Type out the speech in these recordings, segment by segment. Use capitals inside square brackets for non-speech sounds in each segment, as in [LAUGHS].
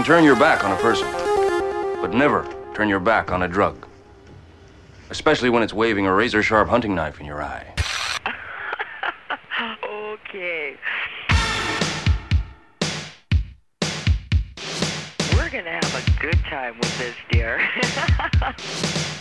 Can turn your back on a person, but never turn your back on a drug. Especially when it's waving a razor sharp hunting knife in your eye. [LAUGHS] Okay. We're gonna have a good time with this, dear. [LAUGHS]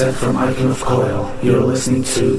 Hey, from Icon of Coil. You're listening to.